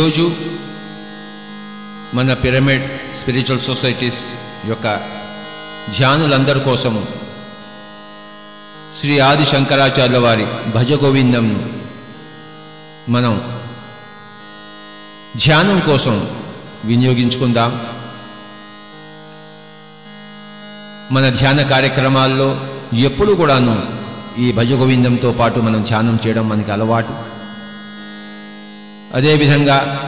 ఈరోజు మన pyramid spiritual societies యొక్క ధ్యానులందరి కోసము శ్రీ ఆది శంకరాచార్యుల వారి భజ గోవిందం మనం ధ్యానం కోసం వినియోగించుకుందాం. మన ధ్యాన కార్యక్రమాల్లో ఎప్పుడు కూడాను ఈ భజ గోవిందంతో పాటు మనం ధ్యానం చేయడం మనకి అలవాటు. అదేవిధంగా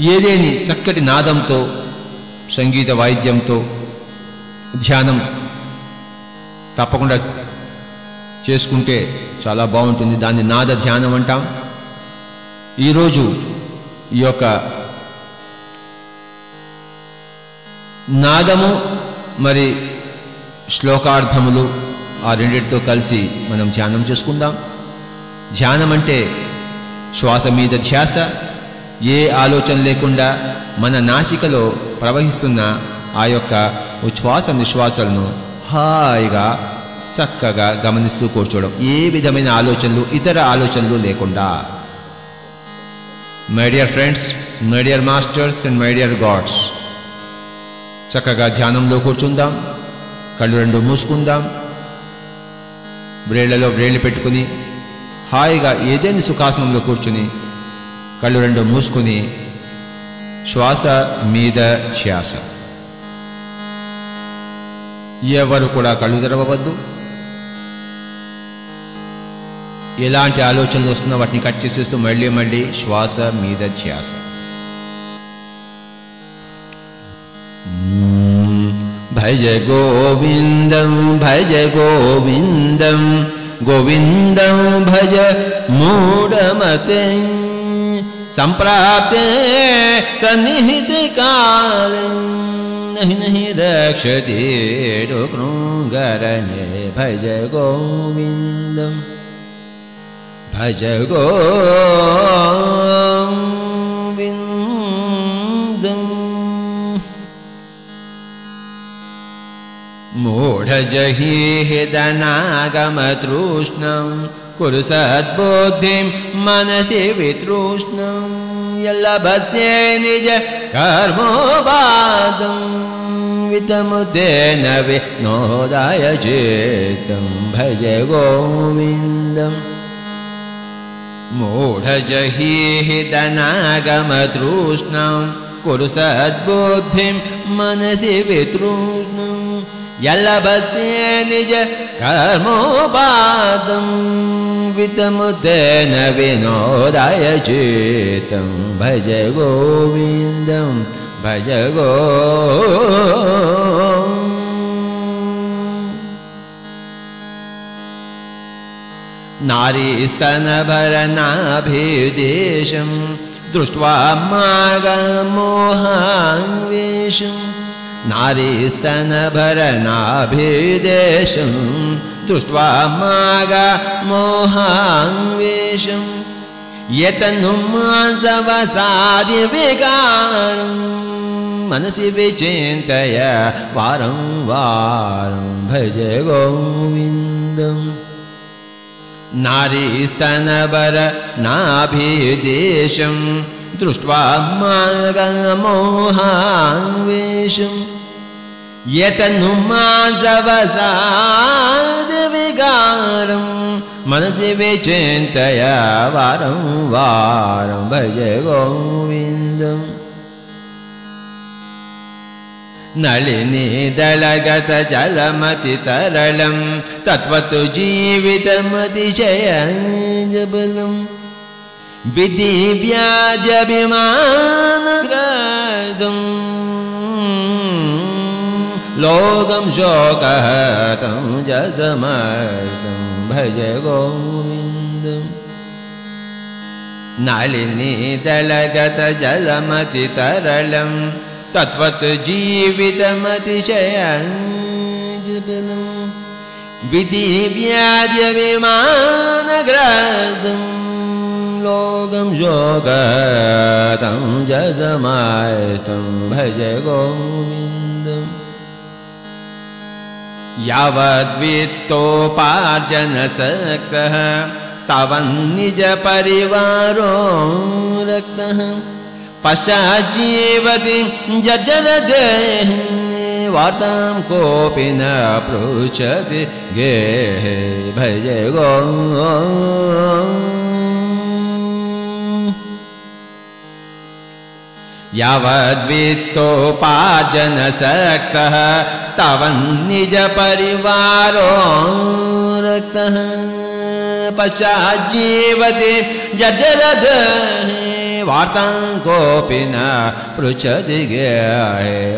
ఏదేని చక్కటి నాదంతో సంగీత వాయిద్యంతో ధ్యానం తప్పకుండా చేసుకుంటే చాలా బాగుంటుంది. దాన్ని నాద ధ్యానం అంటాం. ఈరోజు ఈ యొక్క నాదము మరి శ్లోకార్థములు ఆ రెండిటితో కలిసి మనం ధ్యానం చేసుకుందాం. ధ్యానం అంటే శ్వాస మీద ధ్యాస ఏ ఆలోచన లేకుండా మన నాసికలో ప్రవహిస్తున్న ఆ యొక్క ఉచ్ఛ్వాస నిశ్వాసాలను హాయిగా చక్కగా గమనిస్తూ కూర్చోవడం. ఏ విధమైన ఆలోచనలు ఇతర ఆలోచనలు లేకుండా. My dear friends my dear masters and my dear gods చక్కగా ధ్యానంలో కూర్చుందాం కళ్ళు రెండు మూసుకుందాం వ్రేళ్ళలో వ్రేళ్ళు పెట్టుకుని హాయిగా ఏదైనా సుఖాసనంలో కూర్చుని కళ్ళు రెండు మూసుకుని శ్వాస మీద శ్వాస ఎవరు కూడా కళ్ళు తెరవవద్దు. ఎలాంటి ఆలోచనలు వస్తున్నా వాటిని కట్ చేసేస్తూ మళ్ళీ మళ్ళీ శ్వాస మీద ధ్యాస. భజ గోవిందం భజ గోవిందం. गोविन्दं भज मूढमते सम्प्राप्ते सन्निहितकाल नहि नहि रक्षति डुकृङ्गरणे भज गोविन्दम् भज गो ढजहि कुरु सद्बुद्धिं मनसि वितृष्णं यल्लभस्ये निज कर्मोपादम् वितमुदेन विनोदाय चेतं भज गोविन्दम्। मूढजहि कुरु सद्बुद्धिं मनसि वितृष्णम् यल्लभसे निज कर्मोपातं वितमुदेन विनोदाय चेतं भज गोविन्दं भज गो। नारीस्तनभरनाभिदेशं दृष्ट्वा मागमोहान्वेषम् नारीस्तनभरनाभिदेशं दृष्ट्वा मागमोहावेशम् यतनुमासवसादिविकारं मनसि विचिन्तय वारं वारं भज गोविन्दम्। नारीस्तनवर नाभिदेशं दृष्ट्वा मागमोहावेशम् यतनुमासवसादविकारं मनसि विचिन्तय वारं वारं भज गोविन्दम् नलिनीदलगतजलमतितरलं तत्त्वत् जीवितमतिशयजबलम् विधिव्याजभिमानग्रदम् लोकं शोकहतं जसमस्तं भज गोविन्दम् नलिनीदलगतजलमतितरलम् तत्त्वत् जीवितमतिशयजबलम् विधिव्याध्यविमानग्रदम् लोकं योगतं जजमाष्टं भज गोविन्दम् यावद्वित्तोपार्जनसक्तः निज परिवारो रक्तः। पश्चाज्जीवति जर्जरदेः वार्तां कोऽपि न पृच्छति गेः भज गो यावद्वित्तोपार्जनशक्तः स्तवन् निजपरिवारो रक्तः पश्चाज्जीवति जर्जरद। वार्तां कोऽपि न पृच्छति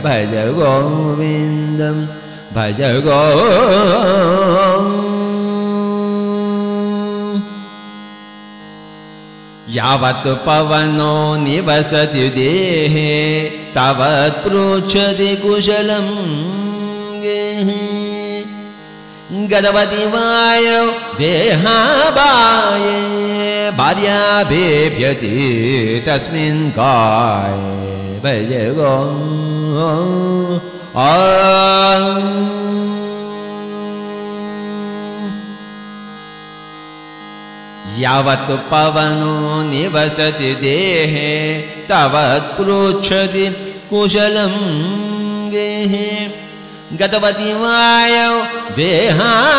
भज गोविन्दं भज गो यावत् पवनो निवसति देहे तावत् पृच्छति कुशलम् गतवति वायौ देहाबाये भार्या बेभ्यति तस्मिन् काय भज गो यावत् पवनो निवसति देहे, तावत् पृच्छति कुशलं गेहे। गतवति वायौ देहाबाय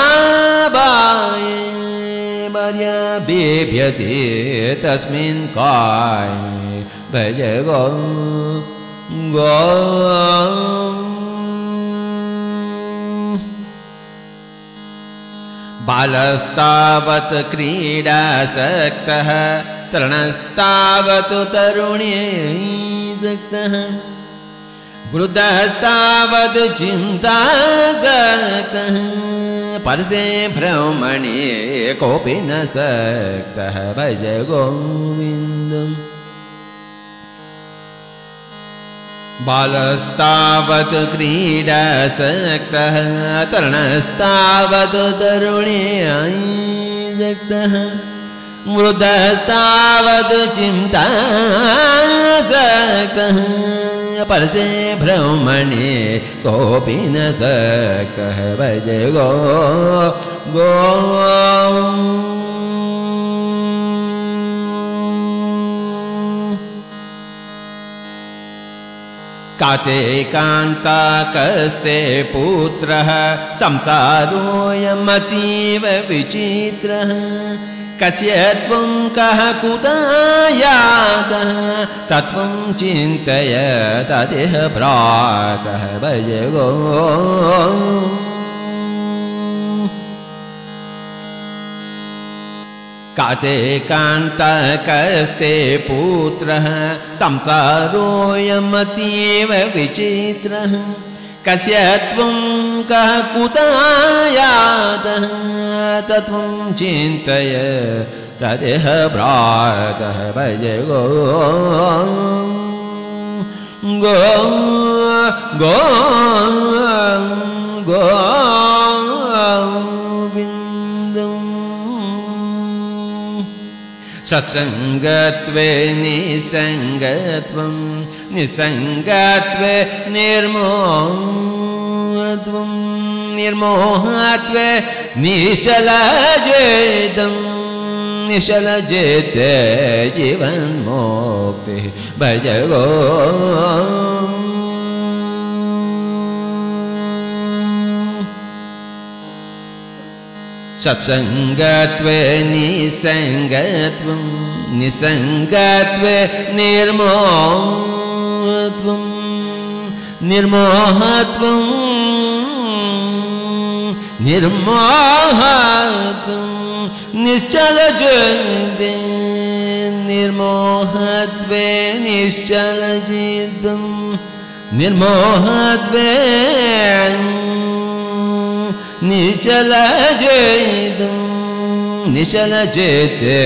बिभ्यति तस्मिन् काय। भज गो गो। बालस्तावत् क्रीडासक्तः तरणस्तावत् तरुणी सक्तः। वृद्धस्तावत् चिन्तासक्तः परसे भ्रमणे कोऽपि न सक्तः। भज गोविन्दम् बालस्तावत् क्रीडासक्तः तरणस्तावत् तरुणी सक्तः मृदस्तावत् चिन्तासक्तः परसे भ्रमणे कोऽपि न सक्तः भज गो गो काते कान्ताकस्ते पुत्रः संसारोऽयमतीव विचित्रः। कस्य त्वं कः कुतायातः तत्त्वं चिन्तय तदेह भ्रातः भज काते कान्तकस्ते पुत्रः संसारोऽयमतीव विचित्रः। कस्य त्वं कः कुतायातः तत्त्वं चिन्तय तदेह भ्रातः भज गो। गो। गो सत्सङ्गत्वे निसङ्गत्वं निसङ्गत्वे निर्मोहत्वं निर्मोहत्वे निश्चलजेदं निश्चलजेते जीवन्मुक्तिः भज सत्सङ्गत्वे निसङ्गत्वं निसङ्गत्वे निर्मोहत्वं निर्मोहत्वं निर्मोहत्वं निश्चलजते निर्मोहत्वे निश्चलजितं निर्मोहत्वे निचल जेदं निचल जेते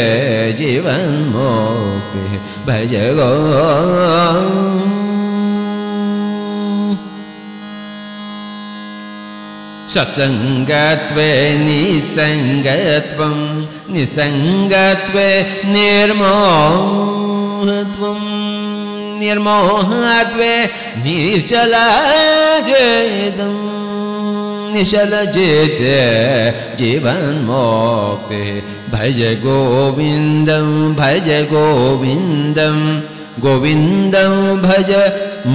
जीवन्मुक्तिः भज गो। सत्सङ्गत्वे निसङ्गत्वं निसङ्गत्वे निर्मोहत्वं निर्मोहत्वे निश्चलजेदम् निशलजिते जीवन्मुक्ति भज गोविन्दं भज गोविन्दं गोविन्दं भज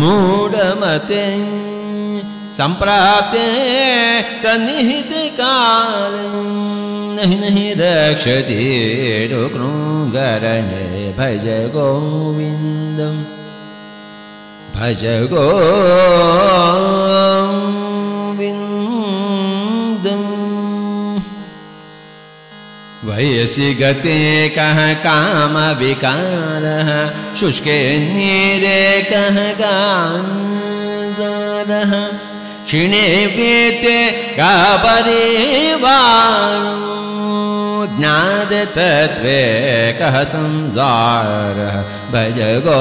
मूढमते। सम्प्राप्ते सन्निहितकाल नहि नहि रक्षति रुक्नुगरणे भज गोविन्दम् भज गोविन्दम् वयसि गते कः कामविकारः शुष्के नीरे कः गारः क्षिणे वेते का परिवारो ज्ञाततत्त्वे कः संसारः भज गो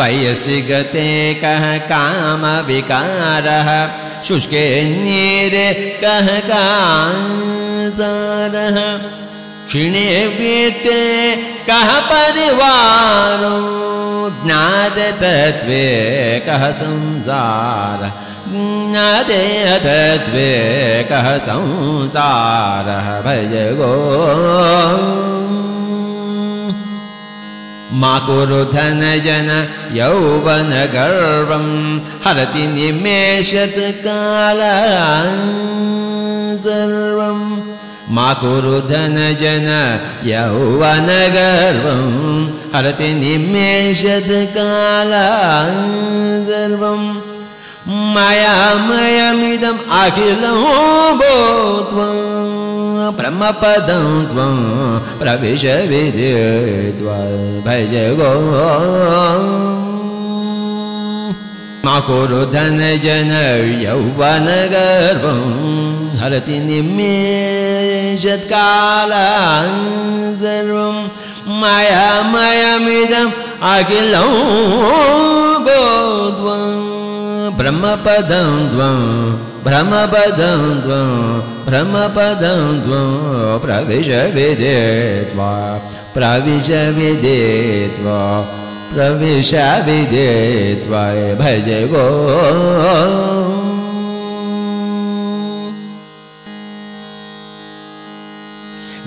वयसि गते कः कामविकारः शुष्के नीरे कः कासारः क्षिणे वीते परिवारो ज्ञाततत्त्वे कः संसार। ज्ञाते तत्त्वे कः संसारः भज गो मा कुरु धनजन यौवनगर्वं हरति निमेषत् काल सर्वं मा कुरु धनजन यौवनगर्वं हरति निमेषत् काल सर्वं मयामयमिदम् अखिलं भूत्वा ब्रह्मपदं त्वं प्रविश भज गो मा कुरु धनजन यौवनगर्वं हरति निमेषत्कालं सर्वं मायामयमिदम् अखिलं बोध्वा ब्रह्मपदं द्वं भ्रमपदं द्वं भ्रमपदं द्वं प्रविश विदे त्वा प्रविश विदे त्वा प्रविश विदे त्वाय भज गो।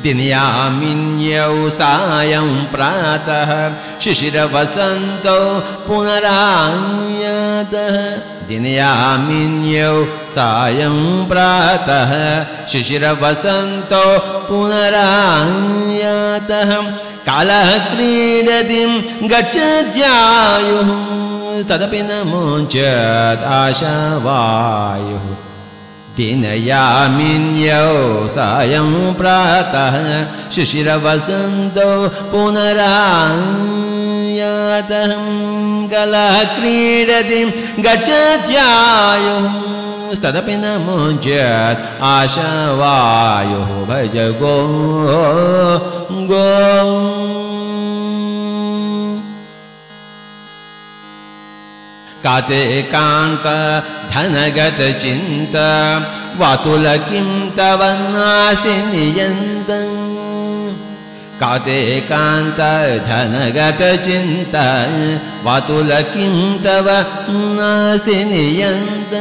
दिनयामिन्यौ सायं प्रातः शिशिरवसन्तौ पुनरायतः दिनयामिन्यौ सायं प्रातः शिशिरवसन्तौ पुनरायतः कालः क्रीडतिं गच्छत्यायुः तदपि न मुञ्चदाशवायुः दिनयामिन्यौ सायं प्रातः शिशिरवसन्तौ क्रीडतिं गच्छत्यायुः तदपि न मुञ्चत् आशवायुः भज गो गो। काते कान्त धनगतचिन्त वातुल किं तव नास्ति नियन्त काते कान्त धनगतचिन्त वातुल किं तव नास्ति नियन्त।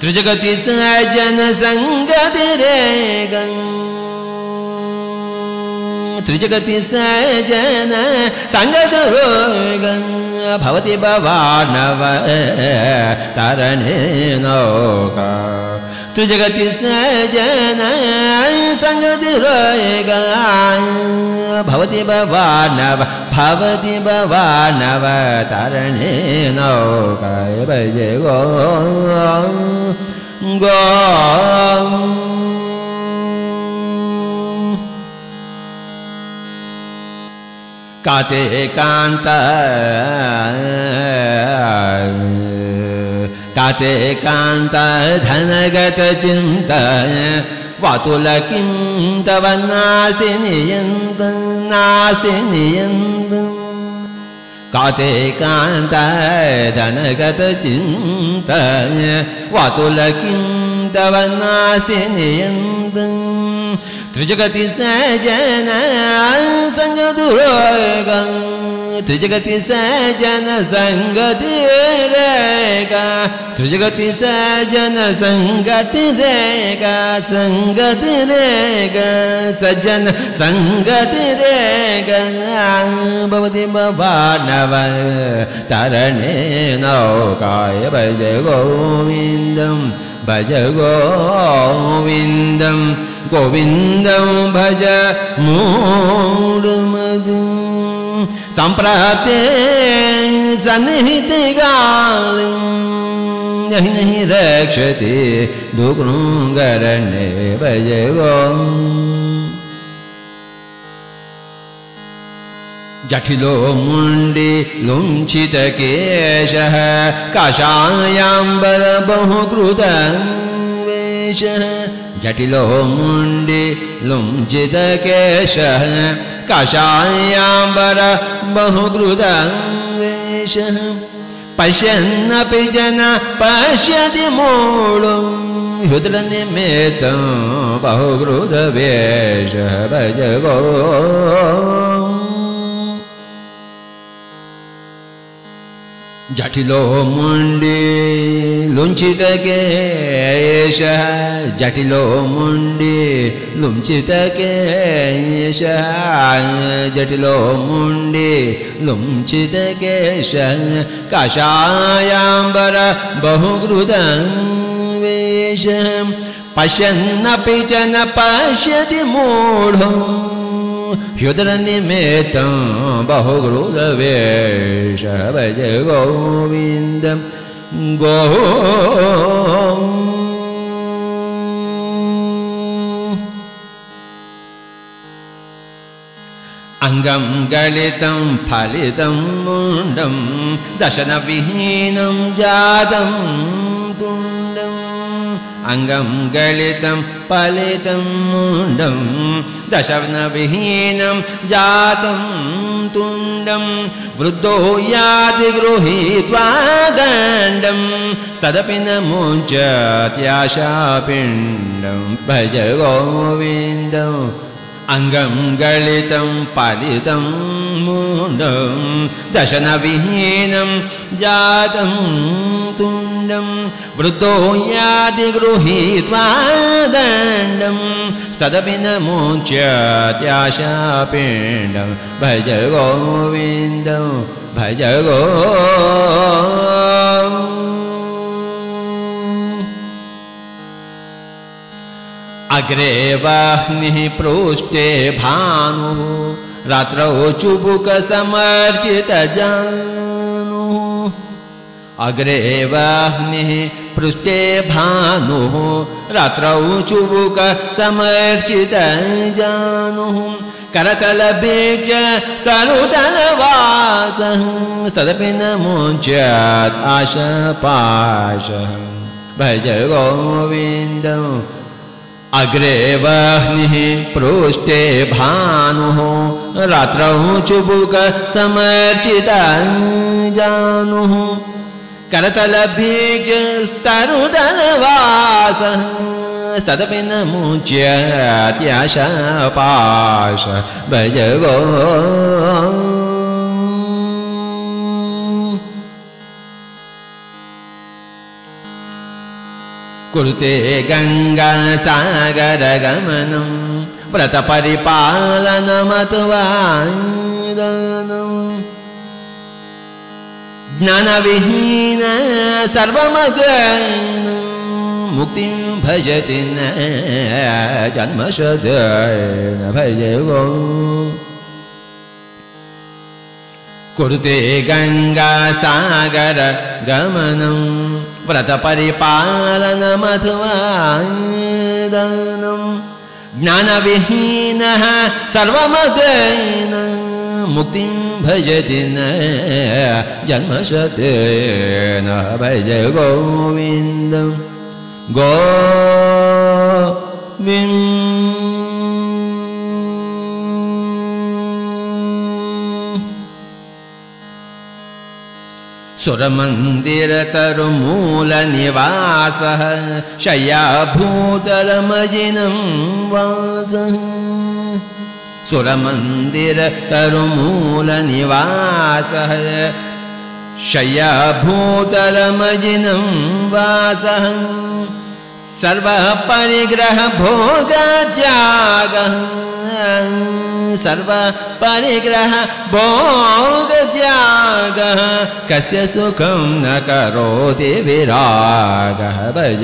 त्रिजगति सजनसङ्गतिरेगम् त्रिजगति सजन सङ्गतरोगम्। भवति भवानव तरणे नौका त्रिजगति सजन सङ्गति रोगा भवति भवानव भवति भवानव, तरणे नौका भज गो। गो। काते कान्त काते कान्त वातुल किं तव नास्ति नियन्त नास्ति नियन्त। काते कान्त धनगतचिन्त वातुल किं तव नास्ति नियन्त। त्रिजगति सजन सङ्गदुरोगं त्रिजगति सजन संगति रेगा त्रिजगति सजन संगति रेगा संगति रेगा सज्जन संगति रेगा भवति भवानव तरणे नौकाय भज गोविन्दम् भज गोविन्दम् गोविन्दं भज मूढमदु सम्प्राप्ते सन्निहितगाल नहि नहि रक्षति दुकृङ्गरण्ये भज गो जठिलो मुण्डि लुञ्छितकेशः कषायाम्बर जटिलो मुण्डि लुञ्छितकेशः कषायाम्बर बहुकृदवेशः पश्यन्नपि जन पश्यति मूढो हृदनिमित्तं बहुकृदवेशः भज गो जटिलो मुण्डे लुञ्चितकेशः जटिलो मुण्डे लुञ्चितकेशः जटिलो मुण्डे लुञ्चितकेशः कषायाम्बर बहुकृतं वेशः। पश्यन्नपि च न पश्यति मूढो ह्युदरनिमित्तं बहुगृदवेश भज गोविन्द गो। अङ्गं गलितं फलितं मुण्डं दशनविहीनं जातं अङ्गं गलितं फलितं मुण्डं दशनविहीनं जातं तुण्डं वृद्धो यादि गृहीत्वा दण्डं तदपि न मुञ्चत्याशापिण्डं भज गोविन्दम् अङ्गं गलितं पालितं मुण्डं दशनविहीनं वृद्धो यादि गृहीत्वा दण्डं तदपि न मुच्यत्याशापिण्डं। भज गोविन्दं भज गो। अग्रे वाह्निः पृष्ठे भानुः रात्रौ चुबुकसमर्चितजानुः अग्रे वाह्निः पृष्ठे भानुः रात्रौ चुबुकसमर्चितजानुः करतलबीज स्तनुतलवासः तदपि न मुञ्च्यात् आशपाशः। भज गोविन्दम्। अग्रे वह्निः पृष्ठे भानुः। रात्रौ चुबुक समर्चिता जानुः। करतलभीजस्तरुदलवासः तदपि न मुच्यत्याशपाश भज गो कुरुते गङ्गासागरगमनं व्रतपरिपालनमतुवादनम् ज्ञानविहीन सर्वमग्न मुक्तिं भजति न जन्मशदन भज गो कुरुते गङ्गासागरगमनम् व्रतपरिपालनमथवादनं ज्ञानविहीनः सर्वमगेन मुक्तिं भजति न। जन्मशतेन भज गोविन्दं। गोविन् सुरमन्दिरतरुमूलनिवासः शय्याभूतरमजिनं वासः सुरमन्दिर तरुमूलनिवासः शय्याभूतरमजिनं वासः सर्वः परिग्रह भोगत्यागः सर्व परिग्रह भोगत्यागः कस्य सुखं न करोति विरागः भज